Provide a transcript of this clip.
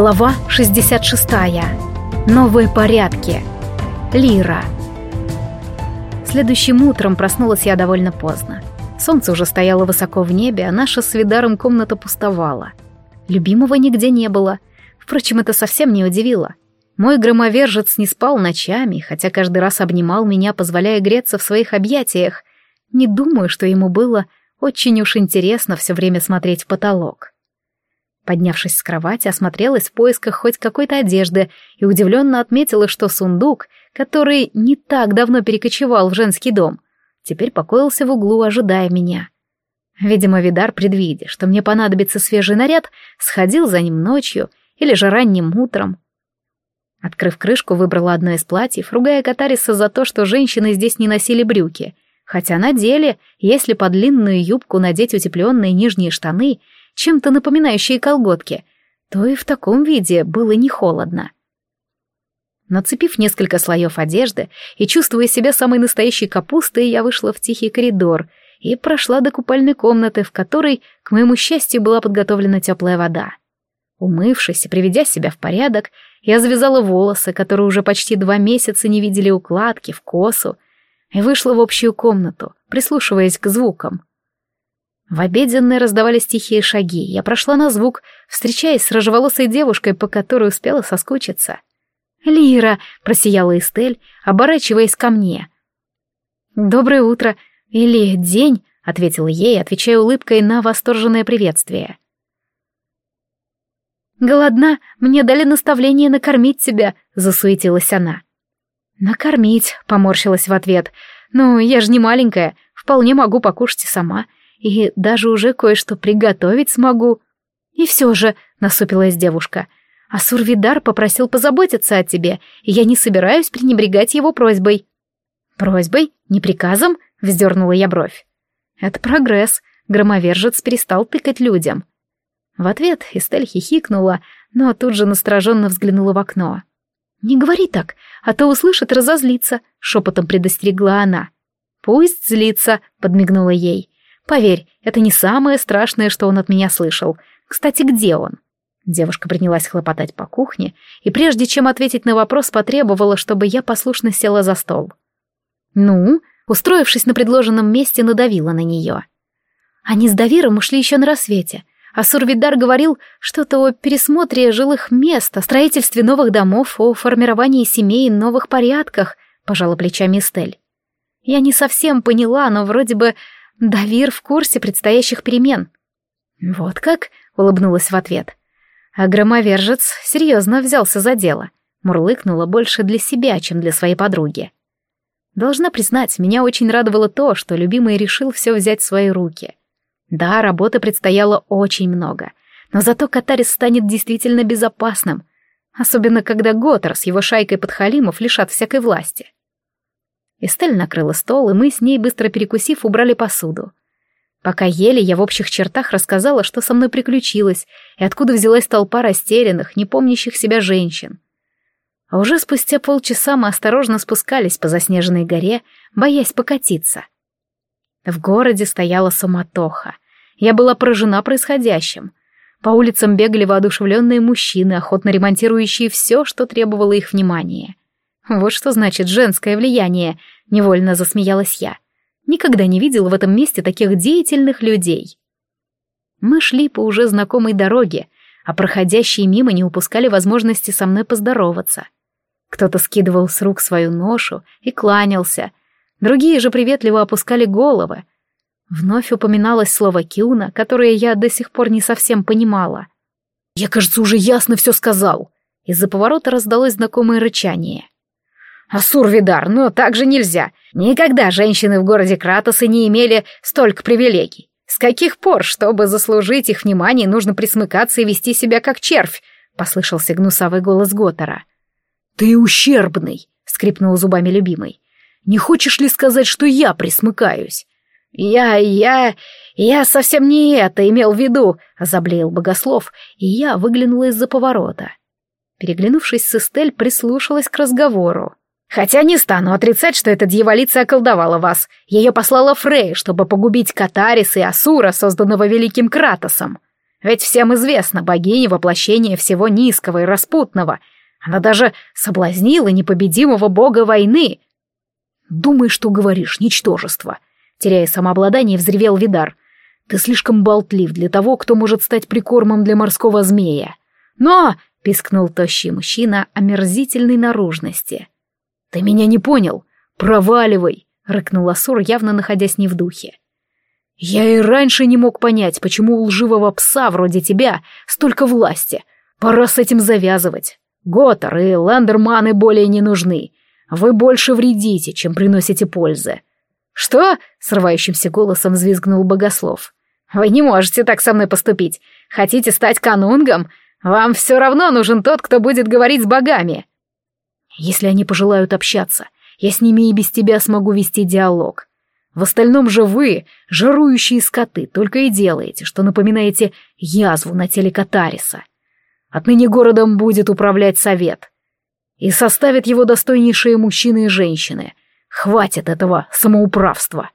Глава 66. Новые порядки. Лира. Следующим утром проснулась я довольно поздно. Солнце уже стояло высоко в небе, а наша с Видаром комната пустовала. Любимого нигде не было. Впрочем, это совсем не удивило. Мой громовержец не спал ночами, хотя каждый раз обнимал меня, позволяя греться в своих объятиях. Не думаю, что ему было очень уж интересно все время смотреть в потолок. Поднявшись с кровати, осмотрелась в поисках хоть какой-то одежды и удивленно отметила, что сундук, который не так давно перекочевал в женский дом, теперь покоился в углу, ожидая меня. Видимо, Видар, предвидя, что мне понадобится свежий наряд, сходил за ним ночью или же ранним утром. Открыв крышку, выбрала одно из платьев, ругая Катариса за то, что женщины здесь не носили брюки, хотя на деле, если под длинную юбку надеть утепленные нижние штаны — чем-то напоминающие колготки, то и в таком виде было не холодно. Нацепив несколько слоев одежды и чувствуя себя самой настоящей капустой, я вышла в тихий коридор и прошла до купальной комнаты, в которой, к моему счастью, была подготовлена теплая вода. Умывшись и приведя себя в порядок, я завязала волосы, которые уже почти два месяца не видели укладки, в косу, и вышла в общую комнату, прислушиваясь к звукам. В обеденной раздавались тихие шаги. Я прошла на звук, встречаясь с рыжеволосой девушкой, по которой успела соскучиться. «Лира!» — просияла Эстель, оборачиваясь ко мне. «Доброе утро! Или день!» — ответила ей, отвечая улыбкой на восторженное приветствие. «Голодна, мне дали наставление накормить тебя», — засуетилась она. «Накормить», — поморщилась в ответ. «Ну, я же не маленькая, вполне могу покушать и сама и даже уже кое-что приготовить смогу. И все же, — насупилась девушка, — а Сурвидар попросил позаботиться о тебе, и я не собираюсь пренебрегать его просьбой. Просьбой? Не приказом? — вздернула я бровь. Это прогресс. Громовержец перестал тыкать людям. В ответ Эстель хихикнула, но тут же настороженно взглянула в окно. «Не говори так, а то услышит разозлиться», — шепотом предостерегла она. «Пусть злится», — подмигнула ей. Поверь, это не самое страшное, что он от меня слышал. Кстати, где он? Девушка принялась хлопотать по кухне, и прежде чем ответить на вопрос, потребовала, чтобы я послушно села за стол. Ну, устроившись на предложенном месте, надавила на нее. Они с Давиром ушли еще на рассвете, а Сурвидар говорил что-то о пересмотре жилых мест, о строительстве новых домов, о формировании семей и новых порядках, пожала плечами Стель. Я не совсем поняла, но вроде бы Давир в курсе предстоящих перемен. Вот как? улыбнулась в ответ. А громовержец серьезно взялся за дело. Мурлыкнула больше для себя, чем для своей подруги. Должна признать, меня очень радовало то, что любимый решил все взять в свои руки. Да, работы предстояло очень много, но зато Катарис станет действительно безопасным, особенно когда Готер с его шайкой подхалимов лишат всякой власти. Эстель накрыла стол, и мы с ней, быстро перекусив, убрали посуду. Пока ели, я в общих чертах рассказала, что со мной приключилось, и откуда взялась толпа растерянных, не помнящих себя женщин. А уже спустя полчаса мы осторожно спускались по заснеженной горе, боясь покатиться. В городе стояла суматоха. Я была поражена происходящим. По улицам бегали воодушевленные мужчины, охотно ремонтирующие все, что требовало их внимания. Вот что значит женское влияние, невольно засмеялась я. Никогда не видела в этом месте таких деятельных людей. Мы шли по уже знакомой дороге, а проходящие мимо не упускали возможности со мной поздороваться. Кто-то скидывал с рук свою ношу и кланялся, другие же приветливо опускали головы. Вновь упоминалось слово «кюна», которое я до сих пор не совсем понимала. «Я, кажется, уже ясно все сказал!» Из-за поворота раздалось знакомое рычание. Асур-Видар, но так же нельзя. Никогда женщины в городе Кратосы не имели столько привилегий. С каких пор, чтобы заслужить их внимание, нужно присмыкаться и вести себя как червь? Послышался гнусавый голос Готора. Ты ущербный, скрипнул зубами любимый. Не хочешь ли сказать, что я присмыкаюсь? Я, я, я совсем не это имел в виду, озаблеял богослов, и я выглянула из-за поворота. Переглянувшись с Эстель, прислушалась к разговору. Хотя не стану отрицать, что эта дьяволица околдовала вас. Ее послала Фрей, чтобы погубить Катарис и Асура, созданного великим Кратосом. Ведь всем известно, богиня воплощение всего низкого и распутного. Она даже соблазнила непобедимого бога войны. Думай, что говоришь, ничтожество. Теряя самообладание, взревел Видар. Ты слишком болтлив для того, кто может стать прикормом для морского змея. Но, — пискнул тощий мужчина омерзительной наружности. «Ты меня не понял? Проваливай!» — рыкнул Асур, явно находясь не в духе. «Я и раньше не мог понять, почему у лживого пса вроде тебя столько власти. Пора с этим завязывать. Готтер и Ландерманы более не нужны. Вы больше вредите, чем приносите пользы». «Что?» — срывающимся голосом взвизгнул богослов. «Вы не можете так со мной поступить. Хотите стать канунгом? Вам все равно нужен тот, кто будет говорить с богами». «Если они пожелают общаться, я с ними и без тебя смогу вести диалог. В остальном же вы, жирующие скоты, только и делаете, что напоминаете язву на теле Катариса. Отныне городом будет управлять совет. И составят его достойнейшие мужчины и женщины. Хватит этого самоуправства.